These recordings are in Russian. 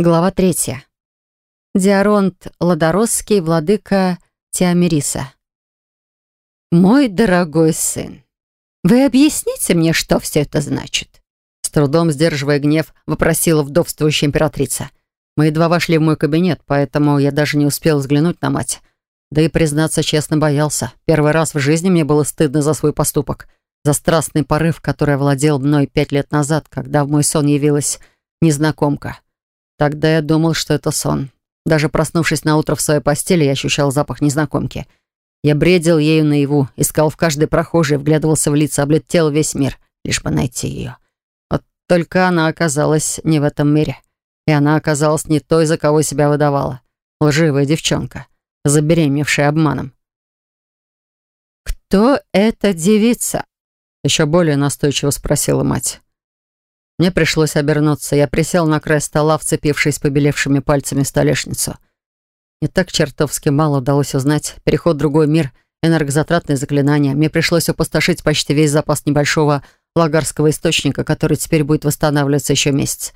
Глава третья. Диаронт Ладоросский, владыка Тиамириса. «Мой дорогой сын, вы объясните мне, что все это значит?» С трудом сдерживая гнев, вопросила вдовствующая императрица. Мы едва вошли в мой кабинет, поэтому я даже не успел взглянуть на мать. Да и, признаться честно, боялся. Первый раз в жизни мне было стыдно за свой поступок, за страстный порыв, который овладел мной пять лет назад, когда в мой сон явилась незнакомка. Тогда я думал, что это сон. Даже проснувшись на утро в своей постели, я ощущал запах незнакомки. Я бредил ею наяву, искал в каждой прохожей, вглядывался в лица, облетел весь мир, лишь бы найти ее. Вот только она оказалась не в этом мире. И она оказалась не той, за кого себя выдавала. Лживая девчонка, забеременевшая обманом. «Кто эта девица?» Еще более настойчиво спросила мать. Мне пришлось обернуться. Я присел на край стола, вцепившись побелевшими пальцами в столешницу. Не так чертовски мало удалось узнать. Переход в другой мир, энергозатратные заклинания. Мне пришлось опустошить почти весь запас небольшого лагарского источника, который теперь будет восстанавливаться еще месяц.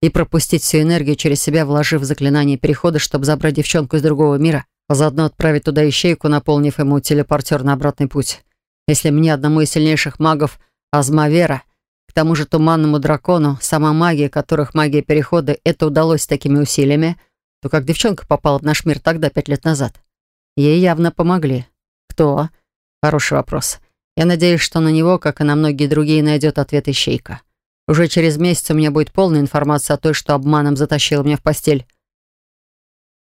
И пропустить всю энергию через себя, вложив в заклинание перехода, чтобы забрать девчонку из другого мира, а заодно отправить туда ищейку, наполнив ему телепортер на обратный путь. Если мне, одному из сильнейших магов, Азмавера, к тому же туманному дракону, сама магия, которых магия перехода, это удалось такими усилиями, то как девчонка попала в наш мир тогда, пять лет назад? Ей явно помогли. Кто? Хороший вопрос. Я надеюсь, что на него, как и на многие другие, найдет ответ ищейка. Уже через месяц у меня будет полная информация о той, что обманом затащила меня в постель.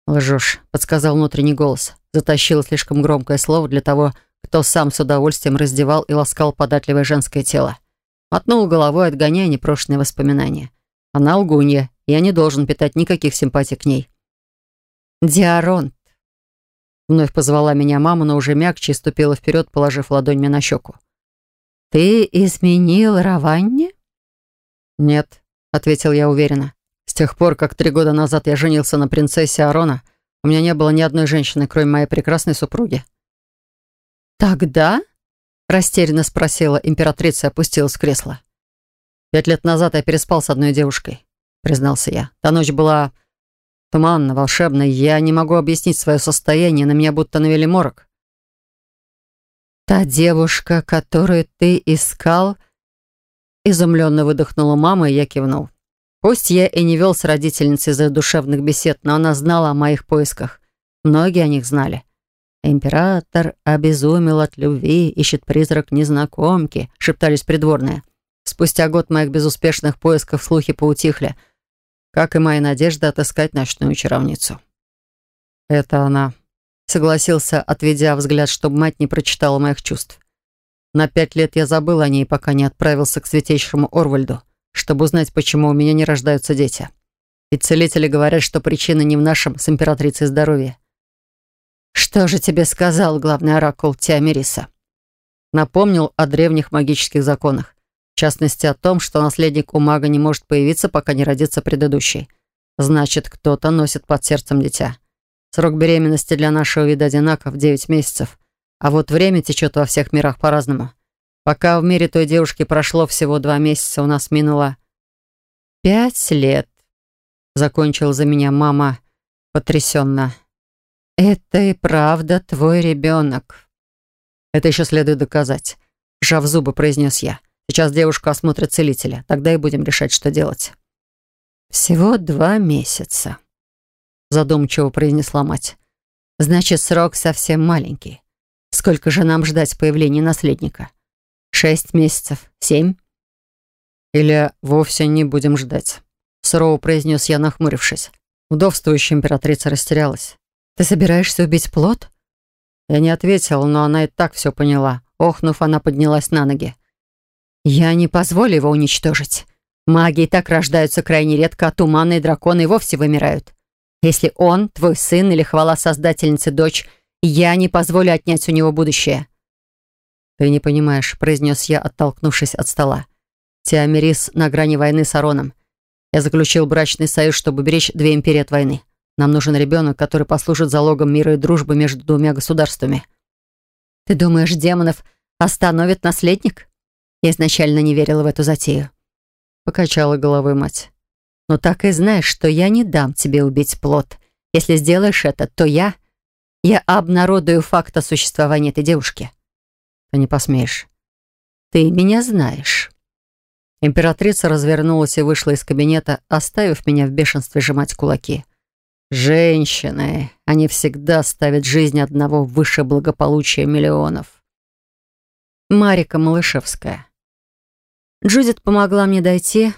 «Лжешь», — подсказал внутренний голос. Затащила слишком громкое слово для того, кто сам с удовольствием раздевал и ласкал податливое женское тело. Мотнул головой, отгоняя непрошенные воспоминания. Она лгунья, я не должен питать никаких симпатий к ней. «Диаронт!» Вновь позвала меня мама, но уже мягче и ступила вперед, положив ладонь мне на щеку. «Ты изменил Раванне?» «Нет», — ответил я уверенно. «С тех пор, как три года назад я женился на принцессе Арона, у меня не было ни одной женщины, кроме моей прекрасной супруги». «Тогда?» Растерянно спросила императрица и опустилась в кресло. «Пять лет назад я переспал с одной девушкой», — признался я. «Та ночь была туманно, волшебно. Я не могу объяснить свое состояние, на меня будто навели морок». «Та девушка, которую ты искал...» Изумленно выдохнула мама, и я кивнул. Пусть я и не вел с родительницей за душевных бесед, но она знала о моих поисках. Многие о них знали. «Император обезумел от любви, ищет призрак незнакомки», — шептались придворные. Спустя год моих безуспешных поисков слухи поутихли, как и моя надежда отыскать ночную чаровницу. «Это она», — согласился, отведя взгляд, чтобы мать не прочитала моих чувств. На пять лет я забыл о ней, пока не отправился к святейшему Орвальду, чтобы узнать, почему у меня не рождаются дети. Ведь целители говорят, что причина не в нашем с императрицей здоровье. «Что же тебе сказал главный оракул Тиамириса?» Напомнил о древних магических законах. В частности, о том, что наследник у мага не может появиться, пока не родится предыдущий. Значит, кто-то носит под сердцем дитя. Срок беременности для нашего вида одинаков — 9 месяцев. А вот время течет во всех мирах по-разному. Пока в мире той девушки прошло всего два месяца, у нас минуло пять лет. Закончил за меня мама потрясенно. «Это и правда твой ребенок». «Это еще следует доказать», — сжав зубы, произнес я. «Сейчас девушку осмотрит целителя. Тогда и будем решать, что делать». «Всего два месяца», — задумчиво произнесла мать. «Значит, срок совсем маленький. Сколько же нам ждать появления наследника? Шесть месяцев? Семь?» «Или вовсе не будем ждать», — сурово произнес я, нахмурившись. Вдовствующая императрица растерялась. «Ты собираешься убить плод?» Я не ответила, но она и так все поняла. Охнув, она поднялась на ноги. «Я не позволю его уничтожить. Маги и так рождаются крайне редко, а туманные драконы и вовсе вымирают. Если он, твой сын или хвала создательницы дочь, я не позволю отнять у него будущее». «Ты не понимаешь», — произнес я, оттолкнувшись от стола. «Теомерис на грани войны с Ароном. Я заключил брачный союз, чтобы беречь две империи от войны. Нам нужен ребенок, который послужит залогом мира и дружбы между двумя государствами. Ты думаешь, демонов остановит наследник? Я изначально не верила в эту затею. Покачала головой мать. Но так и знаешь, что я не дам тебе убить плод. Если сделаешь это, то я... Я обнародую факт о существовании этой девушки. Ты не посмеешь. Ты меня знаешь. Императрица развернулась и вышла из кабинета, оставив меня в бешенстве сжимать кулаки. Женщины, они всегда ставят жизнь одного выше благополучия миллионов. Марика Малышевская. Джудит помогла мне дойти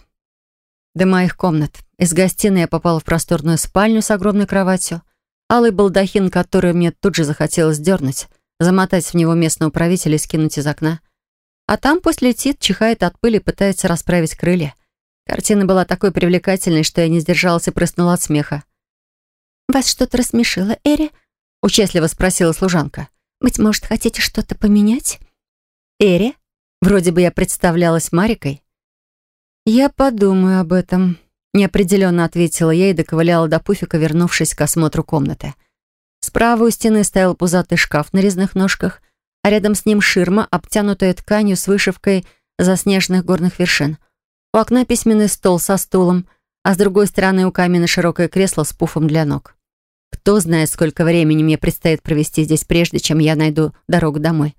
до моих комнат. Из гостиной я попала в просторную спальню с огромной кроватью. Алый балдахин, который мне тут же захотелось дернуть, замотать в него местного правителя и скинуть из окна. А там пусть летит, чихает от пыли, пытается расправить крылья. Картина была такой привлекательной, что я не сдержалась и прыснула от смеха. «Вас что-то рассмешило, Эри?» — участливо спросила служанка. «Быть может, хотите что-то поменять?» «Эри?» Вроде бы я представлялась Марикой. «Я подумаю об этом», — неопределенно ответила я и доковыляла до пуфика, вернувшись к осмотру комнаты. Справа у стены стоял пузатый шкаф на резных ножках, а рядом с ним ширма, обтянутая тканью с вышивкой заснеженных горных вершин. У окна письменный стол со стулом, а с другой стороны у камина широкое кресло с пуфом для ног. Кто знает, сколько времени мне предстоит провести здесь, прежде чем я найду дорогу домой.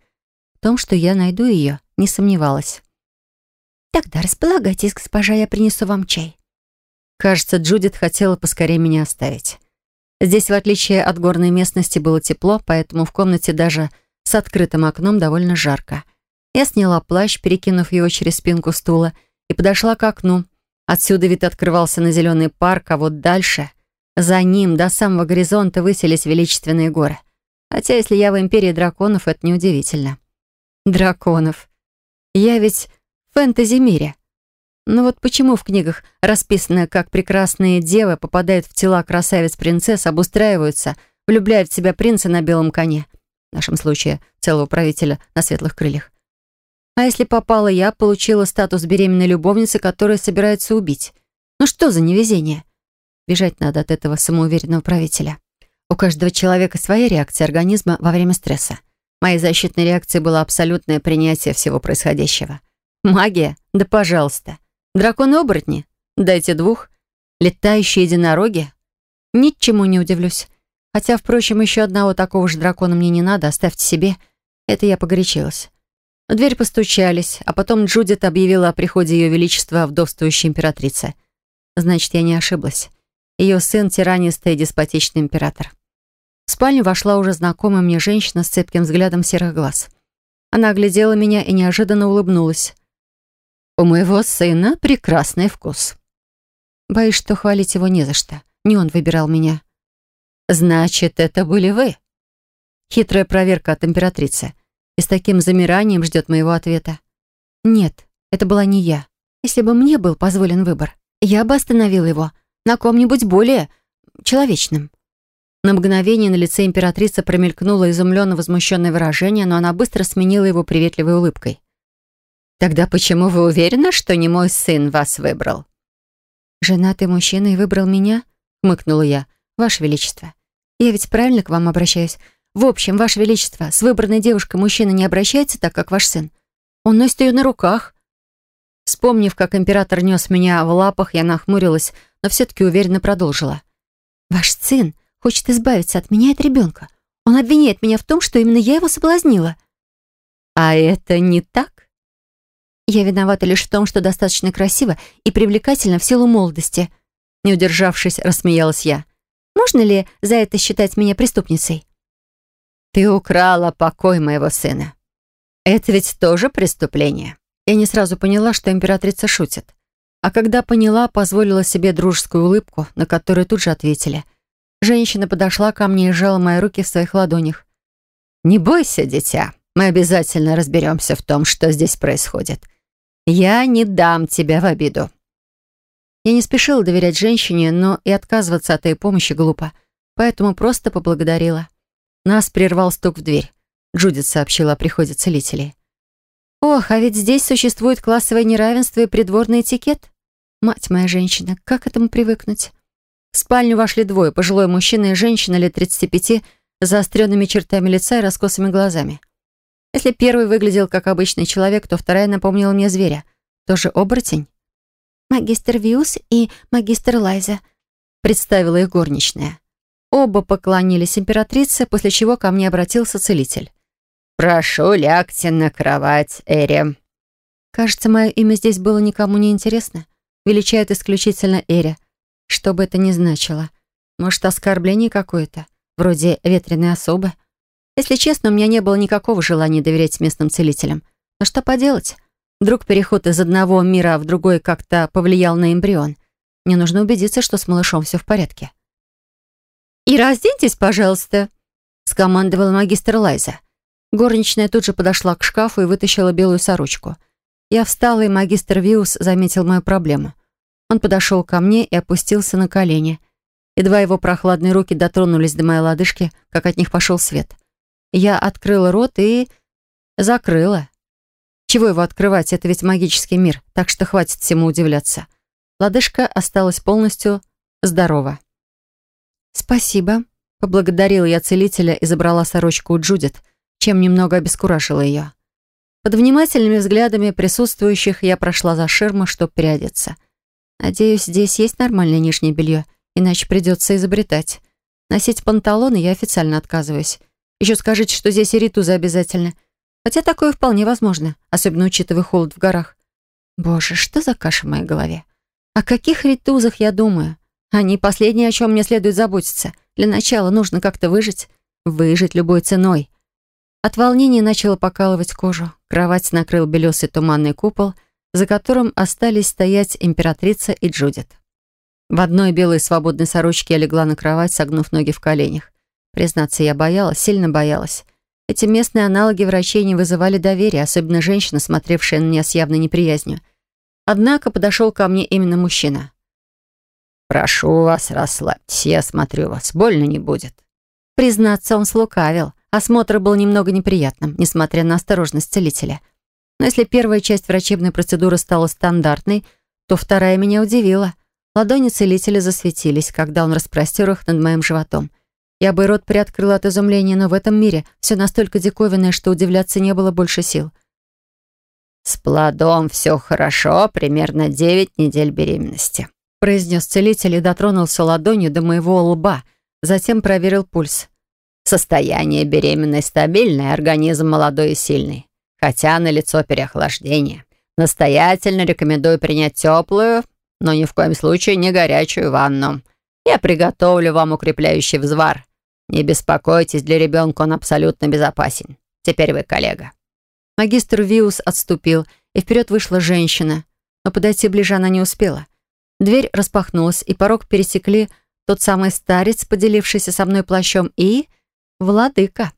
В том, что я найду ее, не сомневалась. «Тогда располагайтесь, госпожа, я принесу вам чай». Кажется, Джудит хотела поскорее меня оставить. Здесь, в отличие от горной местности, было тепло, поэтому в комнате даже с открытым окном довольно жарко. Я сняла плащ, перекинув его через спинку стула, и подошла к окну. Отсюда вид открывался на зеленый парк, а вот дальше, за ним, до самого горизонта, высились величественные горы. Хотя, если я в империи драконов, это неудивительно. Драконов. Я ведь в фэнтези-мире. Но вот почему в книгах расписано, как прекрасные девы попадают в тела красавиц-принцесс, обустраиваются, влюбляют в себя принца на белом коне — в нашем случае целого правителя на светлых крыльях. А если попала я, получила статус беременной любовницы, которая собирается убить. Ну что за невезение? Бежать надо от этого самоуверенного правителя. У каждого человека своя реакция организма во время стресса. Моей защитной реакцией было абсолютное принятие всего происходящего. Магия? Да пожалуйста. Драконы-оборотни? Дайте двух. Летающие единороги? Ничему не удивлюсь. Хотя, впрочем, еще одного такого же дракона мне не надо, оставьте себе. Это я погорячилась. В дверь постучались, а потом Джудит объявила о приходе Ее Величества вдовствующей императрицы. Значит, я не ошиблась. Ее сын — тиранистый и деспотичный император. В спальню вошла уже знакомая мне женщина с цепким взглядом серых глаз. Она оглядела меня и неожиданно улыбнулась. «У моего сына прекрасный вкус». Боюсь, что хвалить его не за что. Не он выбирал меня. «Значит, это были вы?» Хитрая проверка от императрицы. И с таким замиранием ждет моего ответа. «Нет, это была не я. Если бы мне был позволен выбор, я бы остановил его на ком-нибудь более человечном». На мгновение на лице императрицы промелькнуло изумленно возмущенное выражение, но она быстро сменила его приветливой улыбкой. «Тогда почему вы уверены, что не мой сын вас выбрал?» «Женатый мужчина и выбрал меня?» — хмыкнула я. «Ваше Величество, я ведь правильно к вам обращаюсь? В общем, Ваше Величество, с выбранной девушкой мужчина не обращается так, как ваш сын. Он носит ее на руках. Вспомнив, как император нес меня в лапах, я нахмурилась, но все-таки уверенно продолжила. «Ваш сын хочет избавиться от меня и от ребенка. Он обвиняет меня в том, что именно я его соблазнила». «А это не так?» «Я виновата лишь в том, что достаточно красиво и привлекательна в силу молодости». Не удержавшись, рассмеялась я. Можно ли за это считать меня преступницей? Ты украла покой моего сына. Это ведь тоже преступление. Я не сразу поняла, что императрица шутит. А когда поняла, позволила себе дружескую улыбку, на которую тут же ответили. Женщина подошла ко мне и сжала мои руки в своих ладонях. «Не бойся, дитя. Мы обязательно разберемся в том, что здесь происходит. Я не дам тебя в обиду. Я не спешила доверять женщине, но и отказываться от ее помощи глупо, поэтому просто поблагодарила. Нас прервал стук в дверь. Джудит сообщила о приходе целителей. «Ох, а ведь здесь существует классовое неравенство и придворный этикет. Мать моя женщина, как этому привыкнуть?» В спальню вошли двое, пожилой мужчина и женщина лет 35 с заостренными чертами лица и раскосыми глазами. Если первый выглядел как обычный человек, то вторая напомнила мне зверя. Тоже оборотень? магистр Виус и магистр Лайза», представила их горничная. Оба поклонились императрице, после чего ко мне обратился целитель. «Прошу, лягте на кровать, Эри». Кажется, мое имя здесь было никому не интересно. Величают исключительно Эри. Что бы это ни значило. Может, оскорбление какое-то? Вроде ветреной особы? Если честно, у меня не было никакого желания доверять местным целителям. Но что поделать? Вдруг переход из одного мира в другой как-то повлиял на эмбрион. Мне нужно убедиться, что с малышом все в порядке. «И разденьтесь, пожалуйста», — скомандовала магистр Лайза. Горничная тут же подошла к шкафу и вытащила белую сорочку. Я встала, и магистр Виус заметил мою проблему. Он подошел ко мне и опустился на колени. Едва его прохладные руки дотронулись до моей лодыжки, как от них пошел свет. Я открыла рот и... закрыла. Чего его открывать? Это ведь магический мир, так что хватит всему удивляться. Лодыжка осталась полностью здорова. «Спасибо», — поблагодарила я целителя и забрала сорочку у Джудит, чем немного обескуражила ее. Под внимательными взглядами присутствующих я прошла за ширму, чтобы переодеться. Надеюсь, здесь есть нормальное нижнее белье, иначе придется изобретать. Носить панталоны я официально отказываюсь. Еще скажите, что здесь и ритузы обязательно. Хотя такое вполне возможно, особенно учитывая холод в горах. Боже, что за каша в моей голове? О каких ритузах я думаю? Они последние, о чем мне следует заботиться. Для начала нужно как-то выжить. Выжить любой ценой. От волнения начало покалывать кожу. Кровать накрыл белесый туманный купол, за которым остались стоять императрица и Джудит. В одной белой свободной сорочке я легла на кровать, согнув ноги в коленях. Признаться, я боялась, сильно боялась. Эти местные аналоги врачей не вызывали доверия, особенно женщина, смотревшая на меня с явной неприязнью. Однако подошел ко мне именно мужчина. «Прошу вас, расслабьтесь, я смотрю вас, больно не будет». Признаться, он слукавил. Осмотр был немного неприятным, несмотря на осторожность целителя. Но если первая часть врачебной процедуры стала стандартной, то вторая меня удивила. Ладони целителя засветились, когда он распростер их над моим животом. Я бы рот приоткрыла от изумления, но в этом мире все настолько диковинное, что удивляться не было больше сил. «С плодом все хорошо, примерно девять недель беременности», произнес целитель и дотронулся ладонью до моего лба, затем проверил пульс. Состояние беременной стабильное, организм молодой и сильный. Хотя на лицо переохлаждение. Настоятельно рекомендую принять теплую, но ни в коем случае не горячую ванну. Я приготовлю вам укрепляющий взвар. Не беспокойтесь, для ребенка он абсолютно безопасен. Теперь вы коллега. Магистр Виус отступил, и вперед вышла женщина, но подойти ближе она не успела. Дверь распахнулась, и порог пересекли тот самый старец, поделившийся со мной плащом, и... владыка.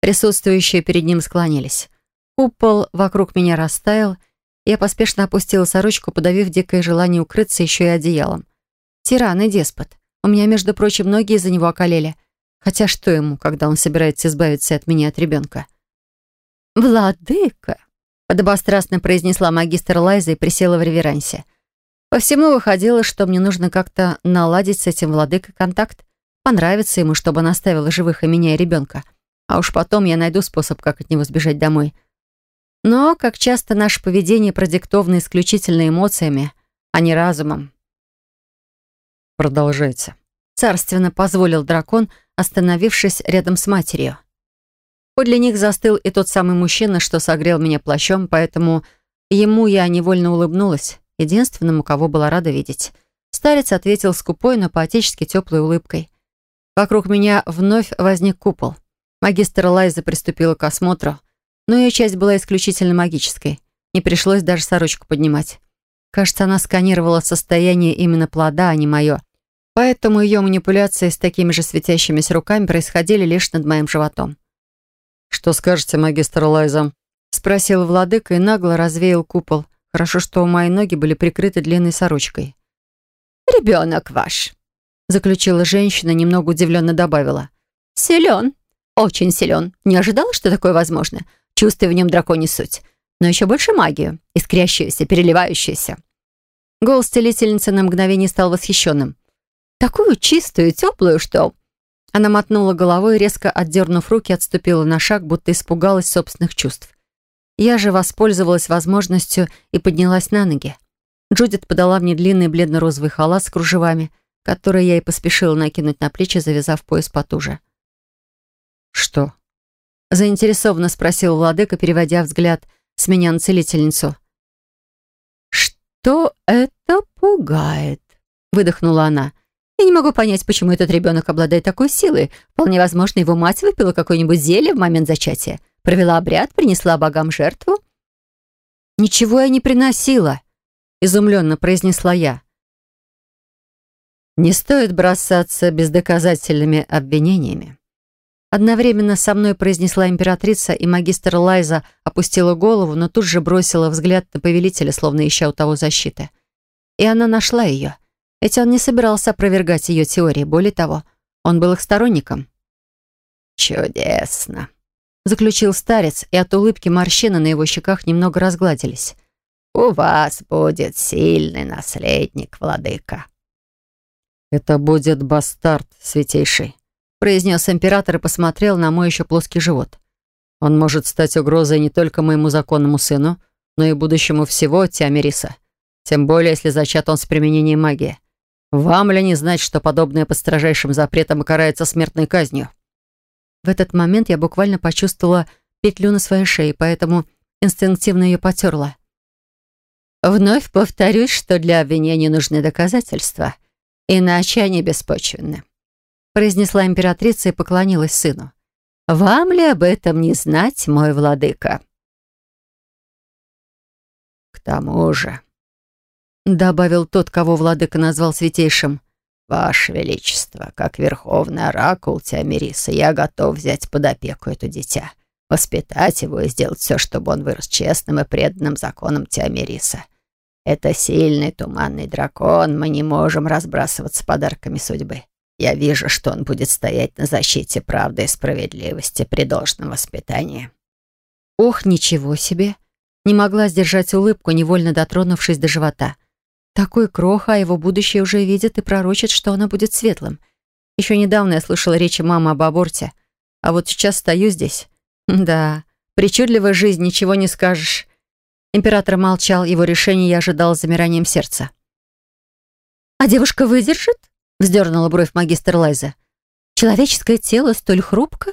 Присутствующие перед ним склонились. Купол вокруг меня растаял, я поспешно опустила сорочку, подавив дикое желание укрыться еще и одеялом. Тиран и деспот. У меня, между прочим, многие из-за него околели. Хотя что ему, когда он собирается избавиться от меня, от ребенка? «Владыка!» — подобострастно произнесла магистр Лайза и присела в реверансе. По всему выходило, что мне нужно как-то наладить с этим владыкой контакт, понравиться ему, чтобы он оставил живых и меня, и ребенка. А уж потом я найду способ, как от него сбежать домой. Но, как часто, наше поведение продиктовано исключительно эмоциями, а не разумом. «Продолжайте», — царственно позволил дракон, остановившись рядом с матерью. Подле них застыл и тот самый мужчина, что согрел меня плащом, поэтому ему я невольно улыбнулась единственному, кого была рада видеть. Старец ответил скупой, но поотечески теплой улыбкой. Вокруг меня вновь возник купол. Магистр Лайза приступила к осмотру, но ее часть была исключительно магической. Не пришлось даже сорочку поднимать. Кажется, она сканировала состояние именно плода, а не мое. Поэтому ее манипуляции с такими же светящимися руками происходили лишь над моим животом. «Что скажете, магистр Лайза?» — спросил владыка и нагло развеял купол, Хорошо, что мои ноги были прикрыты длинной сорочкой. «Ребенок ваш», — заключила женщина, немного удивленно добавила. «Силен, очень силен. Не ожидала, что такое возможно. Чувствую в нем драконий суть. Но еще больше магию, искрящуюся, переливающуюся». Голос целительницы на мгновение стал восхищенным. «Такую чистую, теплую, что...» Она мотнула головой резко отдернув руки, отступила на шаг, будто испугалась собственных чувств. Я же воспользовалась возможностью и поднялась на ноги. Джудит подала мне длинный бледно-розовый халат с кружевами, который я и поспешила накинуть на плечи, завязав пояс потуже. «Что?» — заинтересованно спросил владыка, переводя взгляд с меня на целительницу. «Что это пугает?» — выдохнула она. «Я не могу понять, почему этот ребенок обладает такой силой. Вполне возможно, его мать выпила какое-нибудь зелье в момент зачатия, провела обряд, принесла богам жертву». «Ничего я не приносила», — изумленно произнесла я. «Не стоит бросаться бездоказательными обвинениями», Одновременно со мной произнесла императрица, и магистр Лайза опустила голову, но тут же бросила взгляд на повелителя, словно ища у того защиты. И она нашла ее. Ведь он не собирался опровергать ее теории. Более того, он был их сторонником. «Чудесно», — заключил старец, и от улыбки морщины на его щеках немного разгладились. «У вас будет сильный наследник, владыка». «Это будет бастард, святейший», произнес император и посмотрел на мой еще плоский живот. «Он может стать угрозой не только моему законному сыну, но и будущему всего Тиамириса. Тем более, если зачат он с применением магии. Вам ли не знать, что подобное под строжайшим запретом карается смертной казнью?» В этот момент я буквально почувствовала петлю на своей шее, поэтому инстинктивно ее потерла. «Вновь повторюсь, что для обвинения нужны доказательства, иначе они беспочвенны произнесла императрица и поклонилась сыну. «Вам ли об этом не знать, мой владыка?» «К тому же», — добавил тот, кого владыка назвал святейшим, «Ваше Величество, как верховный оракул Тиамириса, я готов взять под опеку это дитя, воспитать его и сделать все, чтобы он вырос честным и преданным законам Тиамириса. Это сильный туманный дракон, мы не можем разбрасываться подарками судьбы. Я вижу, что он будет стоять на защите правды и справедливости при должном воспитании». «Ох, ничего себе!» Не могла сдержать улыбку, невольно дотронувшись до живота. Такой кроха, а его будущее уже видит и пророчит, что оно будет светлым. Еще недавно я слышала речи мамы об аборте, а вот сейчас стою здесь. Да, причудливая жизнь, ничего не скажешь. Император молчал, его решение я ожидала с замиранием сердца. «А девушка выдержит?» Вздернула бровь магистр Лайза. «Человеческое тело столь хрупко?»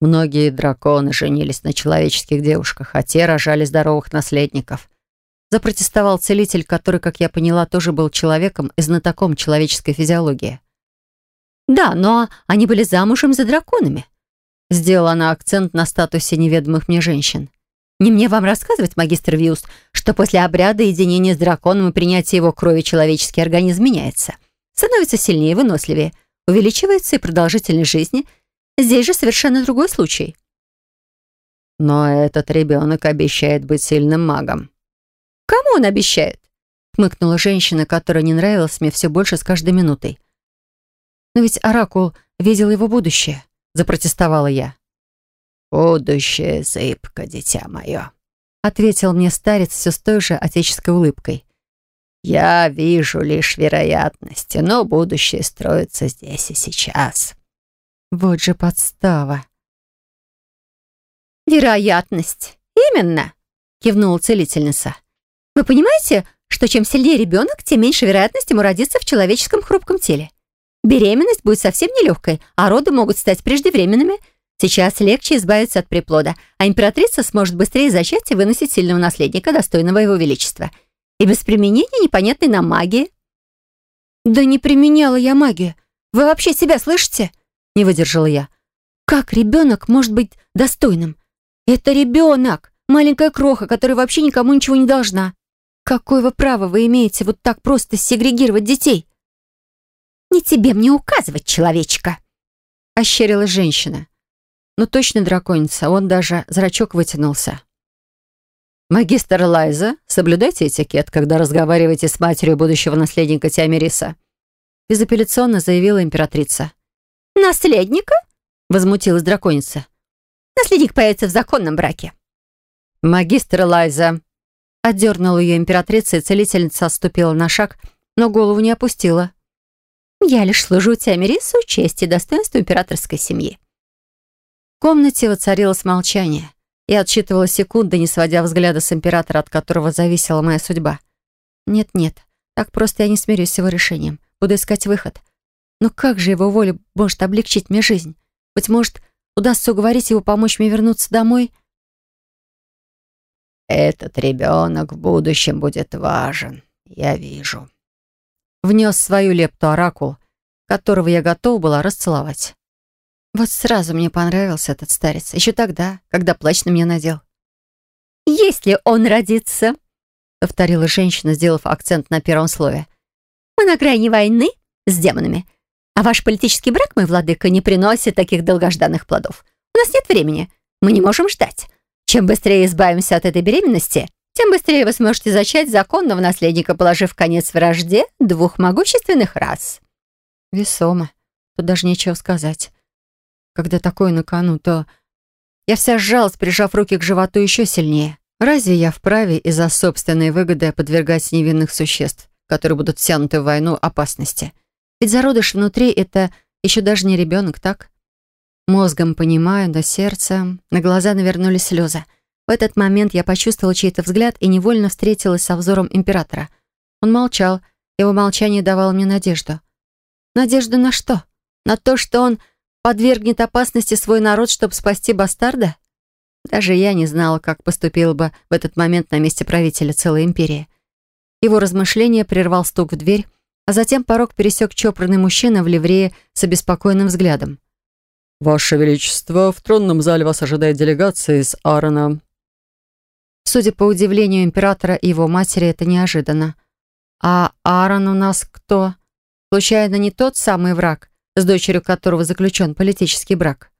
Многие драконы женились на человеческих девушках, а те рожали здоровых наследников. Запротестовал целитель, который, как я поняла, тоже был человеком и знатоком человеческой физиологии. «Да, но они были замужем за драконами», Сделала она акцент на статусе неведомых мне женщин. «Не мне вам рассказывать, магистр Виус, что после обряда единения с драконом и принятия его крови человеческий организм меняется становится сильнее и выносливее, увеличивается и продолжительность жизни. Здесь же совершенно другой случай. Но этот ребенок обещает быть сильным магом. Кому он обещает? Хмыкнула женщина, которая не нравилась мне все больше с каждой минутой. Но ведь Оракул видел его будущее, запротестовала я. «Будущее зыбко, дитя мое», — ответил мне старец все с той же отеческой улыбкой. Я вижу лишь вероятности, но будущее строится здесь и сейчас. Вот же подстава. Вероятность. Именно, кивнула целительница. Вы понимаете, что чем сильнее ребенок, тем меньше вероятность ему родиться в человеческом хрупком теле. Беременность будет совсем нелегкой, а роды могут стать преждевременными. Сейчас легче избавиться от приплода, а императрица сможет быстрее зачать и выносить сильного наследника, достойного его величества — и без применения непонятной нам магии. «Да не применяла я магию. Вы вообще себя слышите?» Не выдержала я. «Как ребенок может быть достойным? Это ребенок, маленькая кроха, которая вообще никому ничего не должна. Какое вы право вы имеете вот так просто сегрегировать детей?» «Не тебе мне указывать, человечка!» Ощерилась женщина. Ну точно драконица, он даже зрачок вытянулся. «Магистр Лайза, соблюдайте этикет, когда разговариваете с матерью будущего наследника Тиамириса», безапелляционно заявила императрица. «Наследника?» — возмутилась драконица. «Наследник появится в законном браке». «Магистр Лайза», — отдернула ее императрица, и целительница отступила на шаг, но голову не опустила. «Я лишь служу Тиамирису чести и достоинству императорской семьи». В комнате воцарилось молчание. Я отсчитывала секунды, не сводя взгляда с императора, от которого зависела моя судьба. Нет-нет, так просто я не смирюсь с его решением. Буду искать выход. Но как же его воля может облегчить мне жизнь? Быть может, удастся уговорить его помочь мне вернуться домой?» «Этот ребенок в будущем будет важен, я вижу». Внес свою лепту оракул, которого я готова была расцеловать. Вот сразу мне понравился этот старец, еще тогда, когда плащ на меня надел. «Если он родится», — повторила женщина, сделав акцент на первом слове, «мы на грани войны с демонами, а ваш политический брак, мой владыка, не приносит таких долгожданных плодов. У нас нет времени, мы не можем ждать. Чем быстрее избавимся от этой беременности, тем быстрее вы сможете зачать законного наследника, положив конец вражде двух могущественных рас». Весомо. Тут даже нечего сказать. Когда такое на кону, то... Я вся сжалась, прижав руки к животу еще сильнее. Разве я вправе из-за собственной выгоды подвергать невинных существ, которые будут втянуты в войну, опасности? Ведь зародыш внутри — это еще даже не ребенок, так? Мозгом понимаю, но сердцем... На глаза навернулись слезы. В этот момент я почувствовала чей-то взгляд и невольно встретилась со взором императора. Он молчал, его молчание давало мне надежду. Надежду на что? На то, что он подвергнет опасности свой народ, чтобы спасти бастарда? Даже я не знала, как поступила бы в этот момент на месте правителя целой империи. Его размышление прервал стук в дверь, а затем порог пересек чопорный мужчина в ливрее с обеспокоенным взглядом. «Ваше Величество, в тронном зале вас ожидает делегация из Аарона». Судя по удивлению императора и его матери, это неожиданно. «А Аарон у нас кто? Случайно не тот самый враг, с дочерью которого заключен политический брак?»